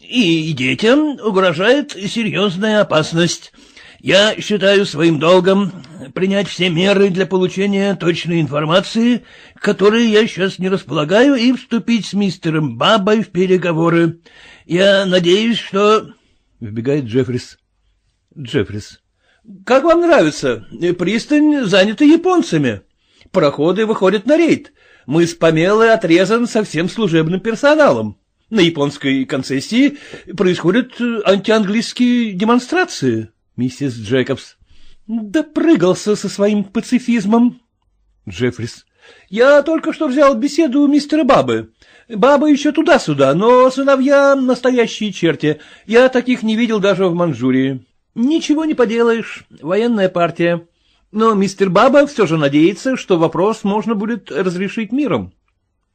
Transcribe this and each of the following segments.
И детям угрожает серьезная опасность. Я считаю своим долгом принять все меры для получения точной информации, которой я сейчас не располагаю, и вступить с мистером Бабой в переговоры. Я надеюсь, что... Вбегает Джеффрис. Джеффрис. Как вам нравится? Пристань занята японцами. Пароходы выходят на рейд. Мы с Помелой отрезан со всем служебным персоналом. На японской концессии происходят антианглийские демонстрации. Миссис Джекобс. Допрыгался со своим пацифизмом. Джеффрис. Я только что взял беседу у мистера Бабы. Баба еще туда-сюда, но сыновья настоящие черти. Я таких не видел даже в Манчжурии. Ничего не поделаешь, военная партия. Но мистер Баба все же надеется, что вопрос можно будет разрешить миром.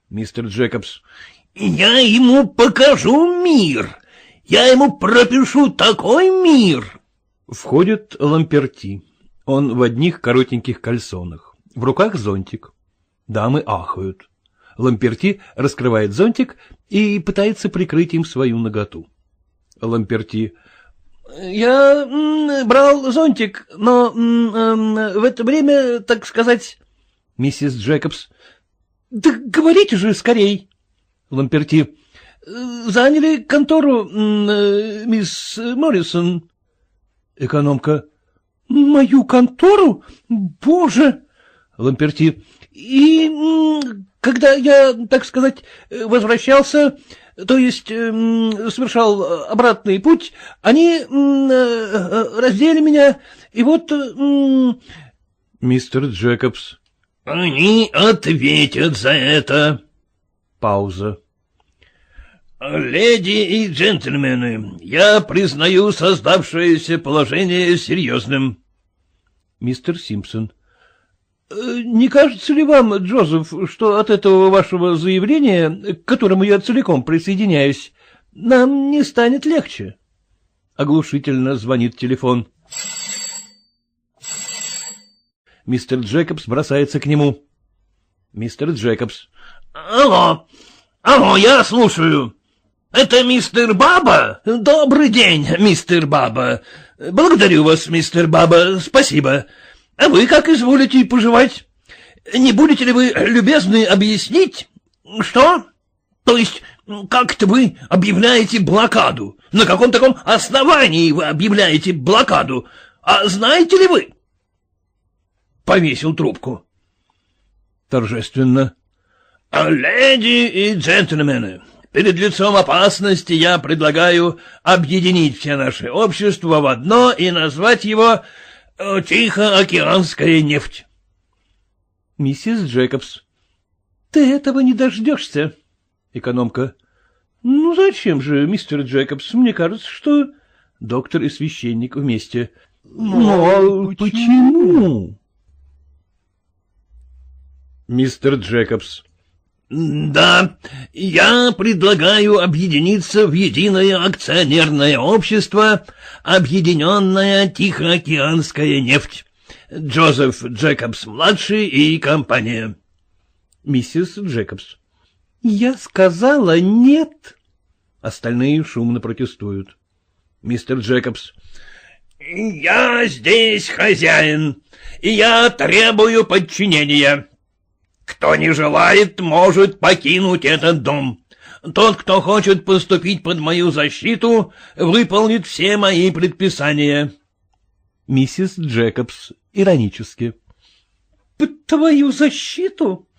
Мистер Джекобс. Я ему покажу мир. Я ему пропишу такой мир. Входит Ламперти. Он в одних коротеньких кальсонах. В руках зонтик. Дамы ахают. Ламперти раскрывает зонтик и пытается прикрыть им свою ноготу. Ламперти. Я брал зонтик, но в это время, так сказать... Миссис Джекобс. Да говорите же скорей. Ламперти. Заняли контору, мисс Моррисон. Экономка. Мою контору? Боже! Ламперти. И когда я, так сказать, возвращался, то есть совершал обратный путь, они раздели меня, и вот... Мистер Джекобс. Они ответят за это. Пауза. Леди и джентльмены, я признаю создавшееся положение серьезным. Мистер Симпсон. Э, не кажется ли вам, Джозеф, что от этого вашего заявления, к которому я целиком присоединяюсь, нам не станет легче? Оглушительно звонит телефон. Мистер Джекобс бросается к нему. Мистер Джекобс. — Алло, алло, я слушаю. Это мистер Баба? Добрый день, мистер Баба. Благодарю вас, мистер Баба, спасибо. А вы как изволите поживать? Не будете ли вы любезны объяснить? Что? То есть, как-то вы объявляете блокаду? На каком таком основании вы объявляете блокаду? А знаете ли вы? Повесил трубку. Торжественно. Леди и джентльмены, Перед лицом опасности я предлагаю объединить все наши общества в одно и назвать его э, Тихоокеанская нефть. Миссис Джекобс. Ты этого не дождешься. Экономка. Ну зачем же, мистер Джекобс, мне кажется, что... Доктор и священник вместе. Но почему? почему? Мистер Джекобс. Да, я предлагаю объединиться в единое акционерное общество «Объединенная Тихоокеанская нефть». Джозеф Джекобс-младший и компания. Миссис Джекобс. Я сказала нет. Остальные шумно протестуют. Мистер Джекобс. Я здесь хозяин, и я требую подчинения. Кто не желает, может покинуть этот дом. Тот, кто хочет поступить под мою защиту, выполнит все мои предписания. Миссис Джекобс иронически. — Под твою защиту?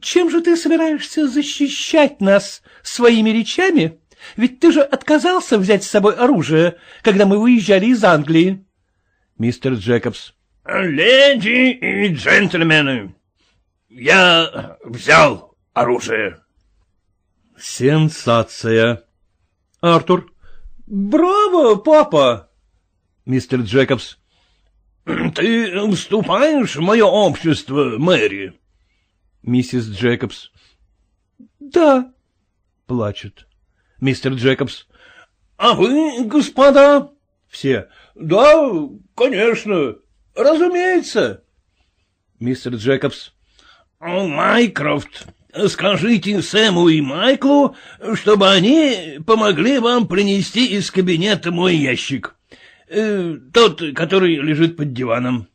Чем же ты собираешься защищать нас своими речами? Ведь ты же отказался взять с собой оружие, когда мы выезжали из Англии. Мистер Джекобс. — Леди и джентльмены, я взял оружие. Сенсация. Артур. Браво, папа. Мистер Джекобс. Ты вступаешь в мое общество, Мэри? Миссис Джекобс. Да. Плачет. Мистер Джекобс. А вы, господа? Все. Да, конечно. Разумеется. Мистер Джекобс. Майкрофт, Скажите Сэму и Майклу, чтобы они помогли вам принести из кабинета мой ящик. Э, тот, который лежит под диваном.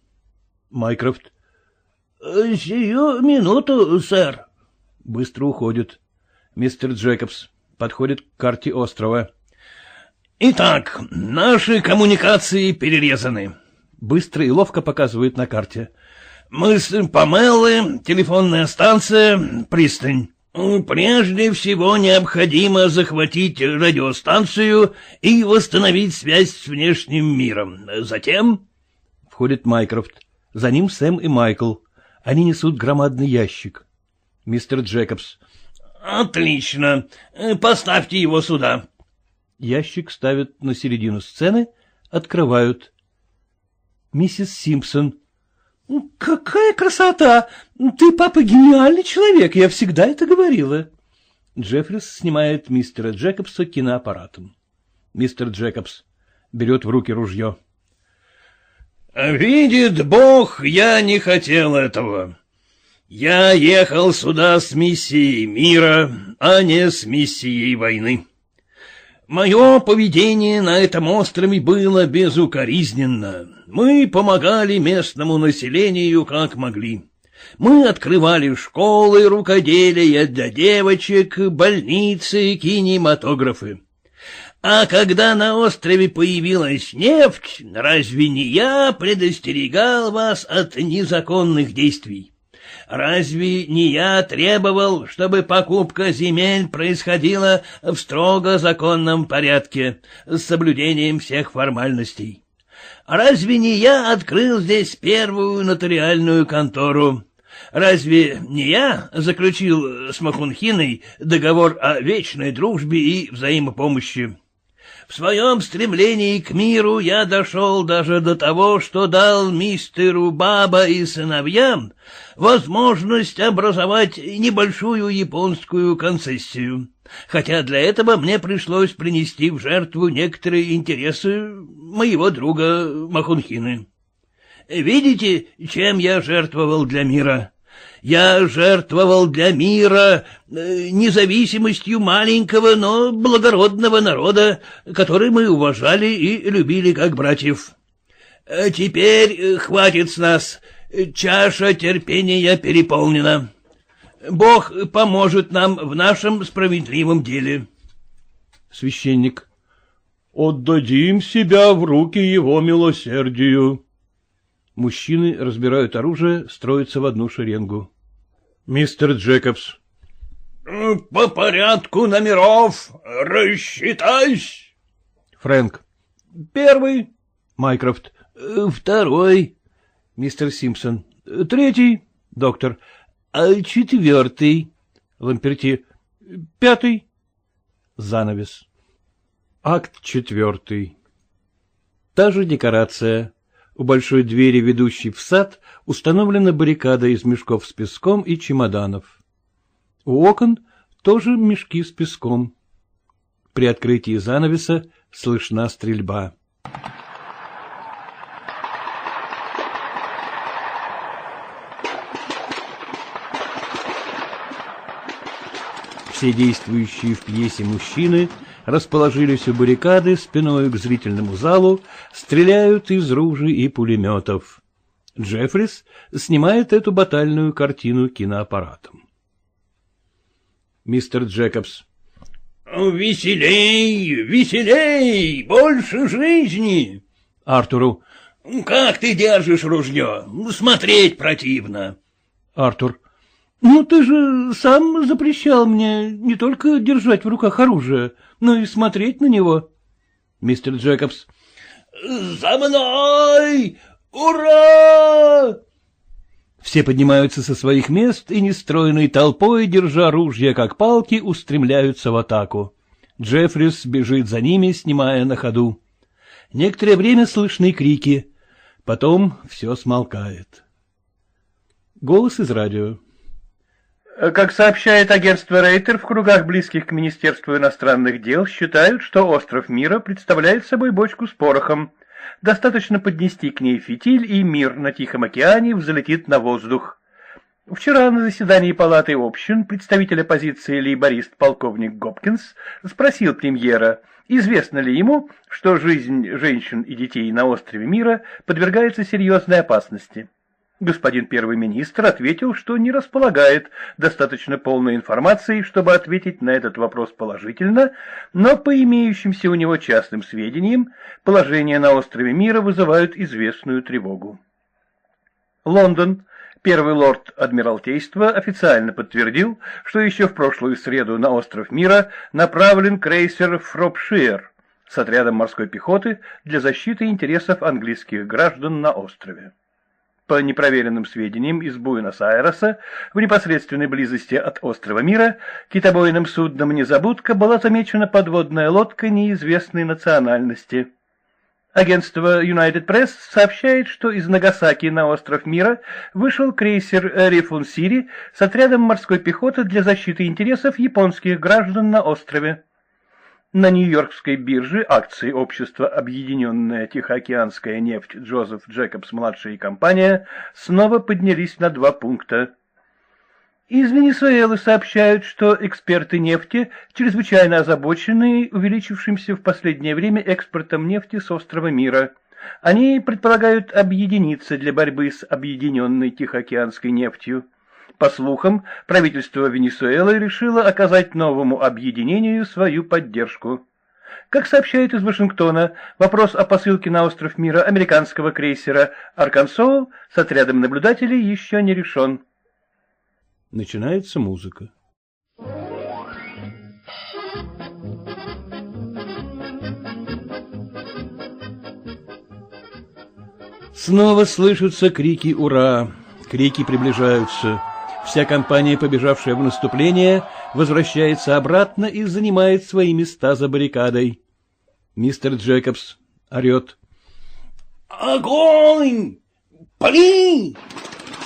Майкрофт. Э, — Сию минуту, сэр. Быстро уходит. Мистер Джекобс подходит к карте острова. — Итак, наши коммуникации перерезаны. Быстро и ловко показывает на карте. — Мысль Памеллы, телефонная станция, пристань. Прежде всего необходимо захватить радиостанцию и восстановить связь с внешним миром. Затем... Входит Майкрофт. За ним Сэм и Майкл. Они несут громадный ящик. Мистер Джекобс. — Отлично. Поставьте его сюда. Ящик ставят на середину сцены, открывают. Миссис Симпсон. — Какая красота! Ты, папа, гениальный человек, я всегда это говорила. Джеффрис снимает мистера Джекобса киноаппаратом. Мистер Джекобс берет в руки ружье. Видит Бог, я не хотел этого. Я ехал сюда с миссией мира, а не с миссией войны. Мое поведение на этом острове было безукоризненно. Мы помогали местному населению как могли. Мы открывали школы рукоделия для девочек, больницы, кинематографы. А когда на острове появилась нефть, разве не я предостерегал вас от незаконных действий? Разве не я требовал, чтобы покупка земель происходила в строго законном порядке, с соблюдением всех формальностей? Разве не я открыл здесь первую нотариальную контору? Разве не я заключил с Махунхиной договор о вечной дружбе и взаимопомощи? В своем стремлении к миру я дошел даже до того, что дал мистеру Баба и сыновьям возможность образовать небольшую японскую концессию, хотя для этого мне пришлось принести в жертву некоторые интересы моего друга Махунхины. Видите, чем я жертвовал для мира? Я жертвовал для мира э, независимостью маленького, но благородного народа, который мы уважали и любили как братьев. А теперь э, хватит с нас, чаша терпения переполнена. Бог поможет нам в нашем справедливом деле. Священник. Отдадим себя в руки его милосердию. Мужчины разбирают оружие, строятся в одну шеренгу. Мистер Джекобс. — По порядку номеров рассчитайся. Фрэнк. — Первый. Майкрофт. — Второй. Мистер Симпсон. — Третий. Доктор. — А четвертый. Ламперти. — Пятый. Занавес. Акт четвертый. Та же декорация. У большой двери, ведущей в сад, установлена баррикада из мешков с песком и чемоданов. У окон тоже мешки с песком. При открытии занавеса слышна стрельба. Все действующие в пьесе мужчины расположились у баррикады спиной к зрительному залу, стреляют из ружей и пулеметов. Джеффрис снимает эту батальную картину киноаппаратом. Мистер Джекобс. «Веселей, веселей, больше жизни!» Артуру. «Как ты держишь ружье? Смотреть противно!» Артур. «Ну, ты же сам запрещал мне не только держать в руках оружие, но и смотреть на него». Мистер Джекобс. «За мной! Ура!» Все поднимаются со своих мест и нестройной толпой, держа ружья как палки, устремляются в атаку. Джеффрис бежит за ними, снимая на ходу. Некоторое время слышны крики. Потом все смолкает. Голос из радио. Как сообщает агентство Рейтер, в кругах близких к Министерству иностранных дел считают, что остров Мира представляет собой бочку с порохом. Достаточно поднести к ней фитиль, и мир на Тихом океане взлетит на воздух. Вчера на заседании Палаты общин представитель оппозиции лейборист полковник Гопкинс спросил премьера, известно ли ему, что жизнь женщин и детей на острове Мира подвергается серьезной опасности. Господин первый министр ответил, что не располагает достаточно полной информацией, чтобы ответить на этот вопрос положительно, но по имеющимся у него частным сведениям, положение на острове Мира вызывают известную тревогу. Лондон. Первый лорд Адмиралтейства официально подтвердил, что еще в прошлую среду на остров Мира направлен крейсер «Фропшир» с отрядом морской пехоты для защиты интересов английских граждан на острове. По непроверенным сведениям из Буэнос-Айреса, в непосредственной близости от острова Мира, китобойным судном «Незабудка» была замечена подводная лодка неизвестной национальности. Агентство United Press сообщает, что из Нагасаки на остров Мира вышел крейсер Рифун Сири с отрядом морской пехоты для защиты интересов японских граждан на острове. На Нью-Йоркской бирже акции общества «Объединенная Тихоокеанская нефть» Джозеф Джекобс-младшая и компания снова поднялись на два пункта. Из Венесуэлы сообщают, что эксперты нефти чрезвычайно озабочены увеличившимся в последнее время экспортом нефти с острова Мира. Они предполагают объединиться для борьбы с объединенной Тихоокеанской нефтью. По слухам, правительство Венесуэлы решило оказать новому объединению свою поддержку. Как сообщают из Вашингтона, вопрос о посылке на остров Мира американского крейсера «Аркансоу» с отрядом наблюдателей еще не решен. Начинается музыка. Снова слышатся крики «Ура!». Крики приближаются. Вся компания, побежавшая в наступление, возвращается обратно и занимает свои места за баррикадой. Мистер Джекобс орет. «Огонь! Пали!»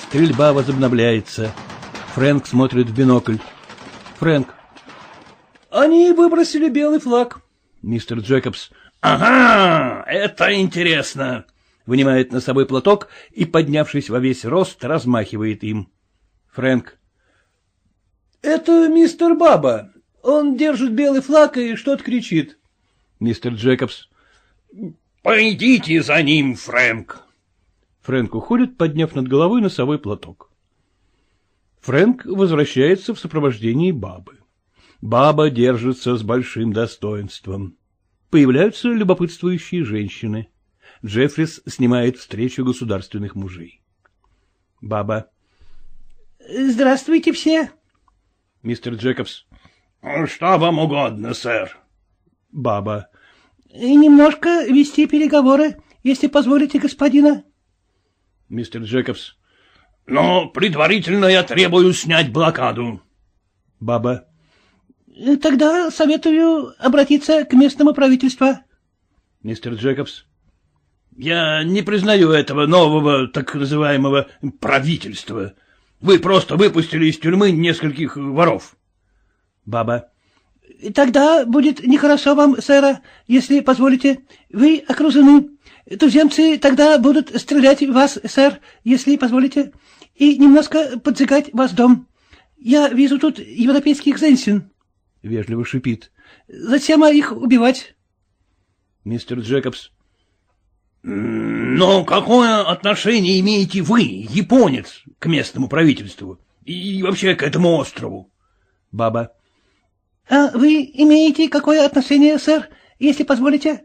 Стрельба возобновляется. Фрэнк смотрит в бинокль. Фрэнк. Они выбросили белый флаг. Мистер Джекобс. «Ага, это интересно!» Вынимает на собой платок и, поднявшись во весь рост, размахивает им. Фрэнк. — Это мистер Баба. Он держит белый флаг и что-то кричит. Мистер Джекобс. — Пойдите за ним, Фрэнк. Фрэнк уходит, подняв над головой носовой платок. Фрэнк возвращается в сопровождении Бабы. Баба держится с большим достоинством. Появляются любопытствующие женщины. Джеффрис снимает встречу государственных мужей. Баба. Здравствуйте все. Мистер Джекобс. Что вам угодно, сэр? Баба. Немножко вести переговоры, если позволите, господина. Мистер Джекобс. Но предварительно я требую снять блокаду. Баба. Тогда советую обратиться к местному правительству. Мистер Джекобс. Я не признаю этого нового, так называемого, правительства. Вы просто выпустили из тюрьмы нескольких воров. Баба. — Тогда будет нехорошо вам, сэра, если позволите. Вы окружены. Туземцы тогда будут стрелять в вас, сэр, если позволите, и немножко поджигать ваш дом. Я вижу тут европейских зенсин. Вежливо шипит. — Зачем их убивать? Мистер Джекобс. Но какое отношение имеете вы, японец, к местному правительству и вообще к этому острову? Баба. — А вы имеете какое отношение, сэр, если позволите?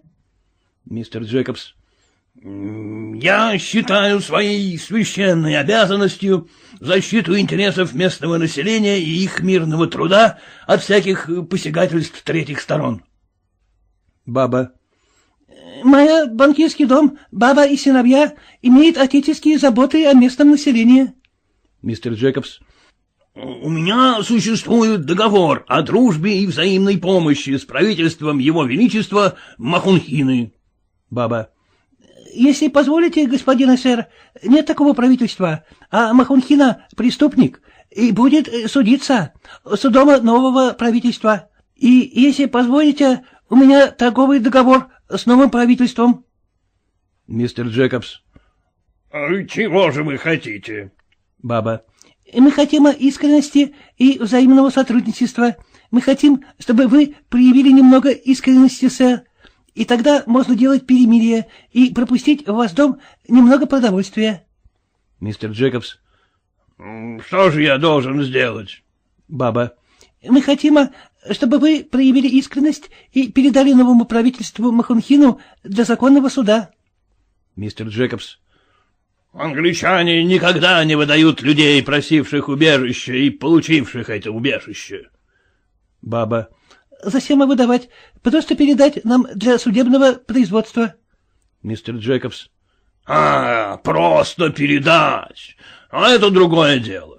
Мистер Джекобс. — Я считаю своей священной обязанностью защиту интересов местного населения и их мирного труда от всяких посягательств третьих сторон. Баба. Моя банкирский дом, баба и сыновья, имеет отеческие заботы о местном населении. Мистер Джекобс. У меня существует договор о дружбе и взаимной помощи с правительством Его Величества Махунхины. Баба. Если позволите, господин сэр, нет такого правительства, а Махунхина — преступник и будет судиться судом нового правительства. И, если позволите, у меня торговый договор с новым правительством. Мистер Джекобс. — Чего же вы хотите? Баба. Мы хотим искренности и взаимного сотрудничества. Мы хотим, чтобы вы проявили немного искренности, сэр. И тогда можно делать перемирие и пропустить в ваш дом немного продовольствия. Мистер Джекобс. Что же я должен сделать? Баба. Мы хотим, чтобы вы проявили искренность и передали новому правительству Махунхину для законного суда. Мистер Джекобс. Англичане никогда не выдают людей, просивших убежище и получивших это убежище. Баба. Зачем выдавать? Просто передать нам для судебного производства. Мистер Джекобс. А, просто передать. А это другое дело.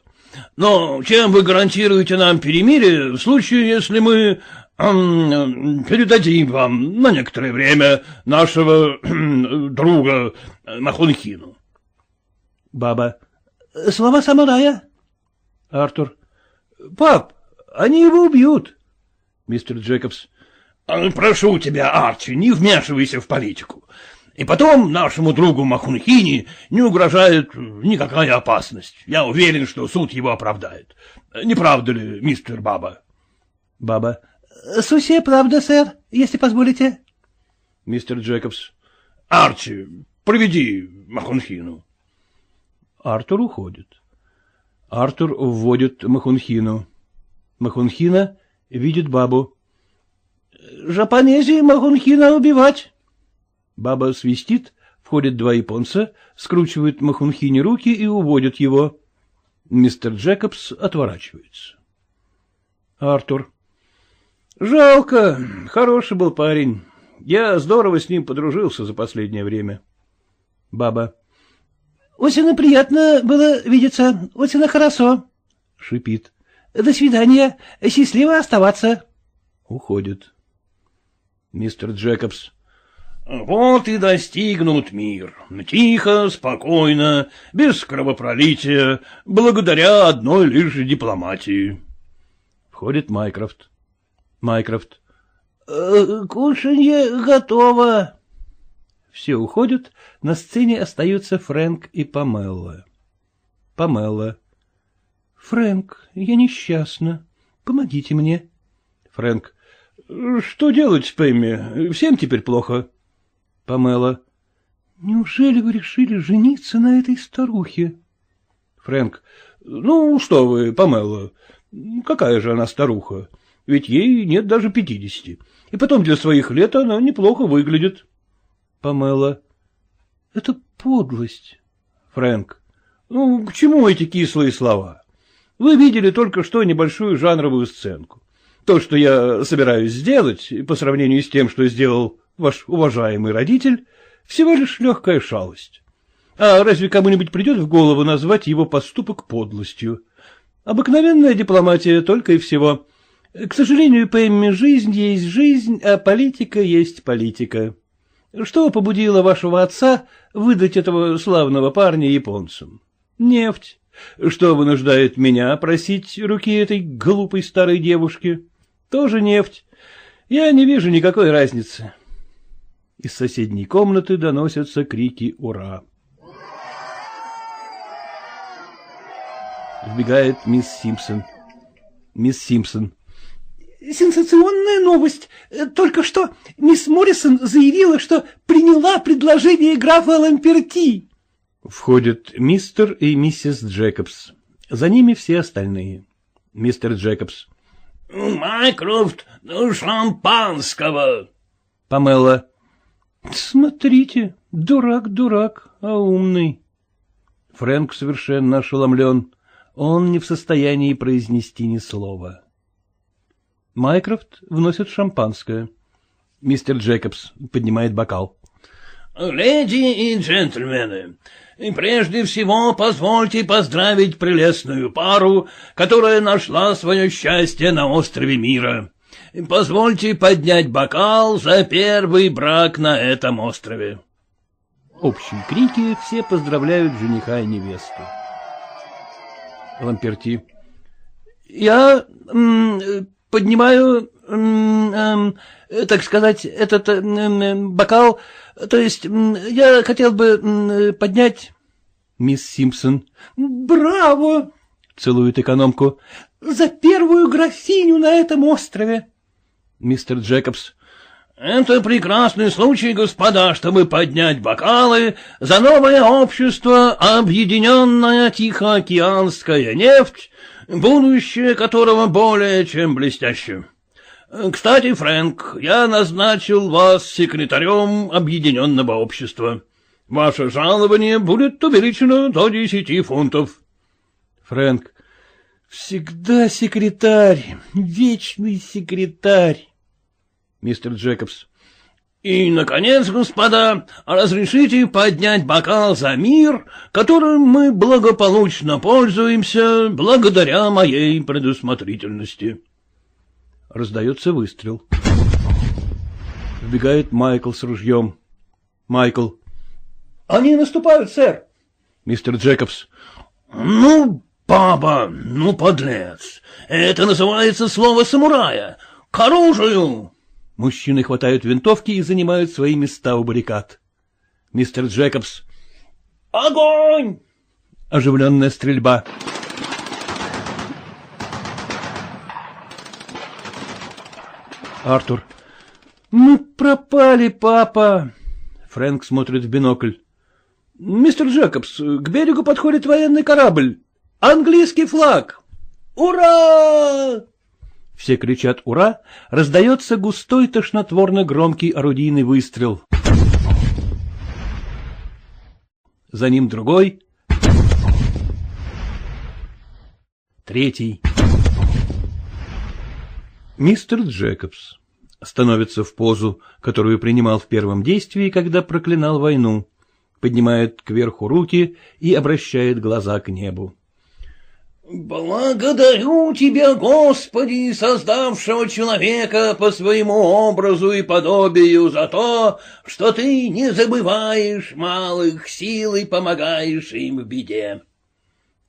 Но чем вы гарантируете нам перемирие в случае, если мы передадим вам на некоторое время нашего друга Махунхину? Баба. Слова самурая. Артур. Пап, они его убьют. Мистер Джекобс. Прошу тебя, Арчи, не вмешивайся в политику. И потом нашему другу Махунхини не угрожает никакая опасность. Я уверен, что суд его оправдает. Не правда ли, мистер Баба? Баба. Сусия правда, сэр, если позволите. Мистер Джекобс. Арчи, проведи Махунхину. Артур уходит. Артур вводит Махунхину. Махунхина видит бабу. — Жапонези Махунхина убивать. Баба свистит, входят два японца, скручивают Махунхине руки и уводят его. Мистер Джекобс отворачивается. Артур. — Жалко, хороший был парень. Я здорово с ним подружился за последнее время. Баба. — Очень приятно было видеться, очень хорошо. Шипит. — До свидания, счастливо оставаться. Уходит. Мистер Джекобс. Вот и достигнут мир. Тихо, спокойно, без кровопролития, благодаря одной лишь дипломатии. Входит Майкрофт. Майкрофт. Э, — Кушанье готово. Все уходят, на сцене остаются Фрэнк и Памелла. Памелла. — Фрэнк, я несчастна. Помогите мне. Фрэнк. — Что делать, Пэмми? Всем теперь плохо. Памела. — Неужели вы решили жениться на этой старухе? Фрэнк. — Ну, что вы, Памела, какая же она старуха? Ведь ей нет даже пятидесяти. И потом для своих лет она неплохо выглядит. Памела. — Это подлость. Фрэнк. — Ну, к чему эти кислые слова? Вы видели только что небольшую жанровую сценку. То, что я собираюсь сделать, по сравнению с тем, что сделал ваш уважаемый родитель, всего лишь легкая шалость. А разве кому-нибудь придет в голову назвать его поступок подлостью? Обыкновенная дипломатия только и всего. К сожалению, Пэмми, жизнь есть жизнь, а политика есть политика. Что побудило вашего отца выдать этого славного парня японцам? Нефть. Что вынуждает меня просить руки этой глупой старой девушки? Тоже нефть. Я не вижу никакой разницы. Из соседней комнаты доносятся крики «Ура!». Вбегает мисс Симпсон. Мисс Симпсон. Сенсационная новость. Только что мисс Моррисон заявила, что приняла предложение графа Ламперти. Входят мистер и миссис Джекобс. За ними все остальные. Мистер Джекобс. — Майкрофт, ну, шампанского. Памела. Смотрите, дурак, дурак, а умный. Фрэнк совершенно ошеломлен. Он не в состоянии произнести ни слова. Майкрофт вносит шампанское. Мистер Джекобс поднимает бокал. — Леди и джентльмены, прежде всего позвольте поздравить прелестную пару, которая нашла свое счастье на острове Мира. Позвольте поднять бокал за первый брак на этом острове. Общие крики, все поздравляют жениха и невесту. Ламперти. Я поднимаю, так сказать, этот бокал, то есть я хотел бы поднять... Мисс Симпсон. Браво! Целует экономку. — За первую графиню на этом острове. Мистер Джекобс. — Это прекрасный случай, господа, чтобы поднять бокалы за новое общество, объединенная Тихоокеанская нефть, будущее которого более чем блестяще. Кстати, Фрэнк, я назначил вас секретарем объединенного общества. Ваше жалование будет увеличено до десяти фунтов. Фрэнк. Всегда секретарь, вечный секретарь. Мистер Джекобс. И, наконец, господа, разрешите поднять бокал за мир, которым мы благополучно пользуемся благодаря моей предусмотрительности. Раздается выстрел. Вбегает Майкл с ружьем. Майкл. — Они наступают, сэр. Мистер Джекобс. — Ну, папа, ну, подлец, это называется слово самурая. К оружию! Мужчины хватают винтовки и занимают свои места у баррикад. Мистер Джекобс. — Огонь! Оживленная стрельба. Артур. — Мы пропали, папа. Фрэнк смотрит в бинокль. — Мистер Джекобс, к берегу подходит военный корабль. Английский флаг. Ура! Все кричат «Ура!», раздается густой тошнотворно-громкий орудийный выстрел. За ним другой. Третий. Мистер Джекобс становится в позу, которую принимал в первом действии, когда проклинал войну, поднимает кверху руки и обращает глаза к небу. «Благодарю тебя, Господи, создавшего человека по своему образу и подобию, за то, что ты не забываешь малых сил и помогаешь им в беде».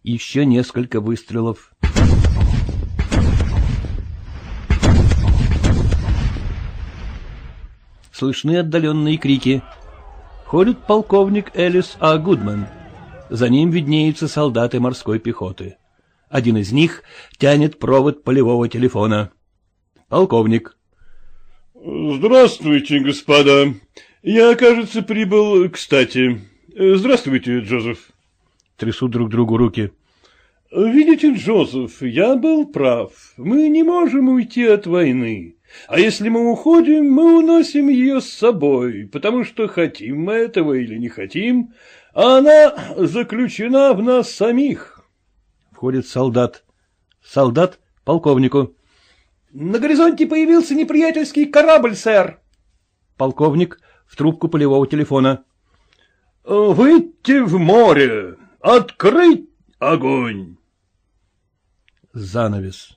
Еще несколько выстрелов. Слышны отдаленные крики. Ходит полковник Элис А. Гудман. За ним виднеются солдаты морской пехоты. Один из них тянет провод полевого телефона. Полковник. — Здравствуйте, господа. Я, кажется, прибыл кстати. Здравствуйте, Джозеф. Трясут друг другу руки. — Видите, Джозеф, я был прав. Мы не можем уйти от войны. А если мы уходим, мы уносим ее с собой, потому что хотим мы этого или не хотим, а она заключена в нас самих. Входит солдат. Солдат полковнику. — На горизонте появился неприятельский корабль, сэр. Полковник в трубку полевого телефона. — Выйти в море! Открыть огонь! Занавес.